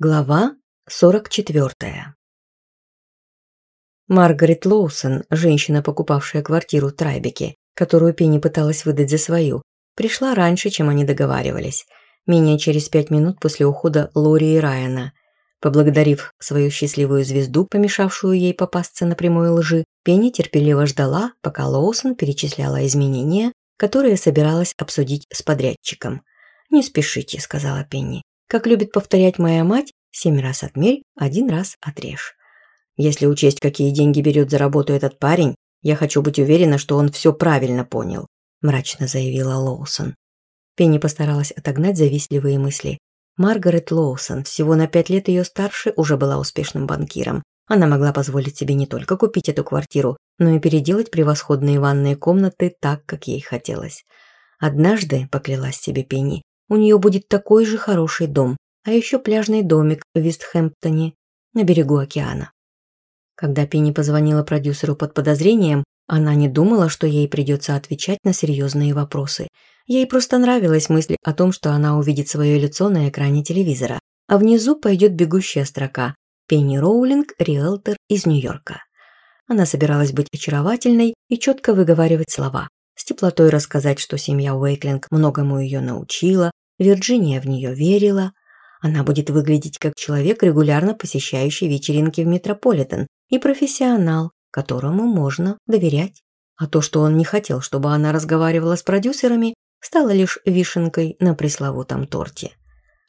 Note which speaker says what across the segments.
Speaker 1: Глава 44 Маргарет Лоусон, женщина, покупавшая квартиру в Трайбеке, которую Пенни пыталась выдать за свою, пришла раньше, чем они договаривались, менее через пять минут после ухода Лори и Райана. Поблагодарив свою счастливую звезду, помешавшую ей попасться на прямой лжи, Пенни терпеливо ждала, пока Лоусон перечисляла изменения, которые собиралась обсудить с подрядчиком. «Не спешите», — сказала Пенни. Как любит повторять моя мать, семь раз отмерь, один раз отрежь. Если учесть, какие деньги берет за работу этот парень, я хочу быть уверена, что он все правильно понял», – мрачно заявила Лоусон. Пенни постаралась отогнать завистливые мысли. Маргарет Лоусон, всего на пять лет ее старше, уже была успешным банкиром. Она могла позволить себе не только купить эту квартиру, но и переделать превосходные ванные комнаты так, как ей хотелось. Однажды, поклялась себе Пенни, у нее будет такой же хороший дом, а еще пляжный домик в Вестхэмптоне на берегу океана. Когда Пенни позвонила продюсеру под подозрением, она не думала, что ей придется отвечать на серьезные вопросы. Ей просто нравилась мысль о том, что она увидит свое лицо на экране телевизора, а внизу пойдет бегущая строка «Пенни Роулинг, риэлтор из Нью-Йорка». Она собиралась быть очаровательной и четко выговаривать слова, с теплотой рассказать, что семья Уэйклинг многому ее научила, Вирджиния в нее верила. Она будет выглядеть как человек, регулярно посещающий вечеринки в Метрополитен, и профессионал, которому можно доверять. А то, что он не хотел, чтобы она разговаривала с продюсерами, стало лишь вишенкой на пресловутом торте.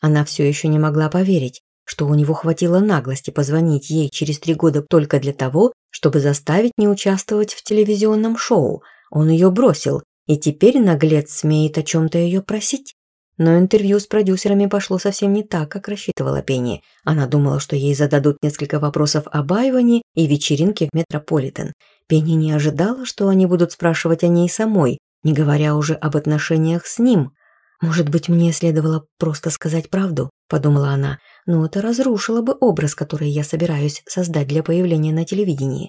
Speaker 1: Она все еще не могла поверить, что у него хватило наглости позвонить ей через три года только для того, чтобы заставить не участвовать в телевизионном шоу. Он ее бросил, и теперь наглец смеет о чем-то ее просить. Но интервью с продюсерами пошло совсем не так, как рассчитывала Пенни. Она думала, что ей зададут несколько вопросов об Айване и вечеринке в Метрополитен. Пенни не ожидала, что они будут спрашивать о ней самой, не говоря уже об отношениях с ним. «Может быть, мне следовало просто сказать правду?» – подумала она. «Но это разрушило бы образ, который я собираюсь создать для появления на телевидении.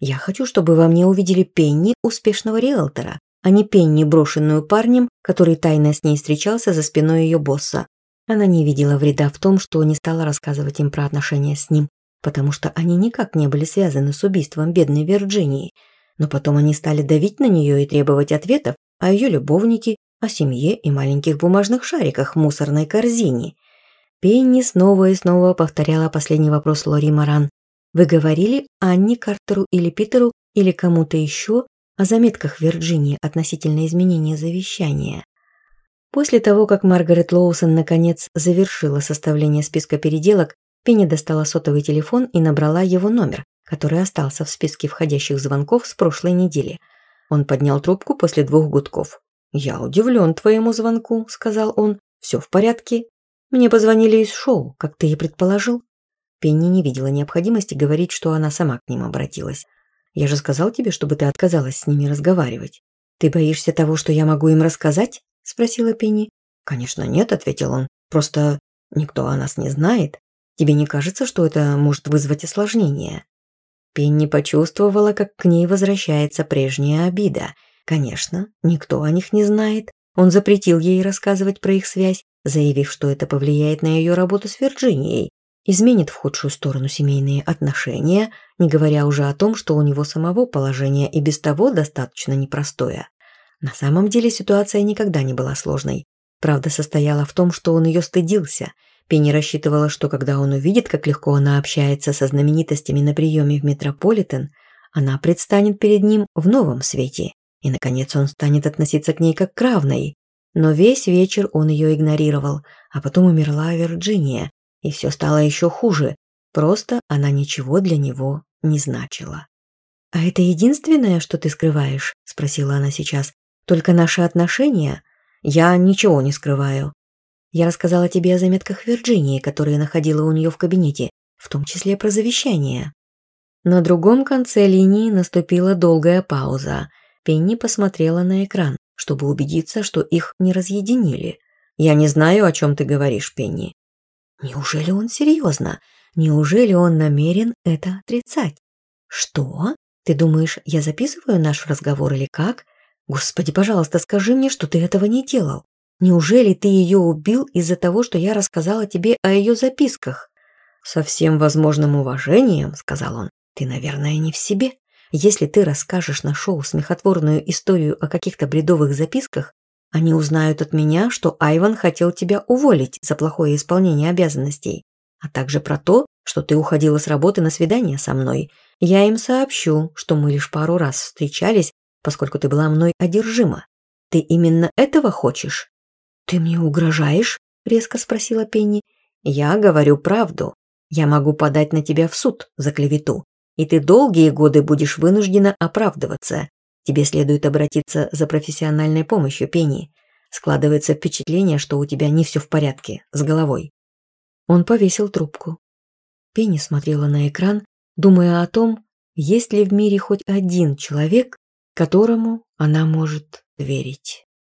Speaker 1: Я хочу, чтобы во мне увидели Пенни, успешного риэлтора, а не пенни, брошенную парнем, который тайно с ней встречался за спиной ее босса. Она не видела вреда в том, что не стала рассказывать им про отношения с ним, потому что они никак не были связаны с убийством бедной Вирджинии. Но потом они стали давить на нее и требовать ответов о ее любовнике, о семье и маленьких бумажных шариках в мусорной корзине. Пенни снова и снова повторяла последний вопрос Лори Маран. «Вы говорили Анне Картеру или Питеру или кому-то еще, о заметках Вирджинии относительно изменения завещания. После того, как Маргарет Лоусон наконец завершила составление списка переделок, Пенни достала сотовый телефон и набрала его номер, который остался в списке входящих звонков с прошлой недели. Он поднял трубку после двух гудков. «Я удивлен твоему звонку», – сказал он. «Все в порядке. Мне позвонили из шоу, как ты и предположил». Пенни не видела необходимости говорить, что она сама к ним обратилась. Я же сказал тебе, чтобы ты отказалась с ними разговаривать. Ты боишься того, что я могу им рассказать?» – спросила Пенни. «Конечно нет», – ответил он. «Просто никто о нас не знает. Тебе не кажется, что это может вызвать осложнение?» Пенни почувствовала, как к ней возвращается прежняя обида. Конечно, никто о них не знает. Он запретил ей рассказывать про их связь, заявив, что это повлияет на ее работу с Вирджинией изменит в худшую сторону семейные отношения, не говоря уже о том, что у него самого положение и без того достаточно непростое. На самом деле ситуация никогда не была сложной. Правда состояла в том, что он ее стыдился. Пенни рассчитывала, что когда он увидит, как легко она общается со знаменитостями на приеме в Метрополитен, она предстанет перед ним в новом свете. И, наконец, он станет относиться к ней как к равной. Но весь вечер он ее игнорировал, а потом умерла Вирджиния, и все стало еще хуже, просто она ничего для него не значила. «А это единственное, что ты скрываешь?» – спросила она сейчас. «Только наши отношения? Я ничего не скрываю. Я рассказала тебе о заметках Вирджинии, которые находила у нее в кабинете, в том числе про завещание». На другом конце линии наступила долгая пауза. Пенни посмотрела на экран, чтобы убедиться, что их не разъединили. «Я не знаю, о чем ты говоришь, Пенни. Неужели он серьезно? Неужели он намерен это отрицать? Что? Ты думаешь, я записываю наш разговор или как? Господи, пожалуйста, скажи мне, что ты этого не делал. Неужели ты ее убил из-за того, что я рассказала тебе о ее записках? Со всем возможным уважением, сказал он, ты, наверное, не в себе. Если ты расскажешь на шоу смехотворную историю о каких-то бредовых записках, они узнают от меня, что Айван хотел тебя уволить за плохое исполнение обязанностей, а также про то, что ты уходила с работы на свидание со мной. Я им сообщу, что мы лишь пару раз встречались, поскольку ты была мной одержима. Ты именно этого хочешь?» «Ты мне угрожаешь?» – резко спросила Пенни. «Я говорю правду. Я могу подать на тебя в суд за клевету, и ты долгие годы будешь вынуждена оправдываться. Тебе следует обратиться за профессиональной помощью, Пенни. Складывается впечатление, что у тебя не все в порядке с головой». Он повесил трубку. Пенни смотрела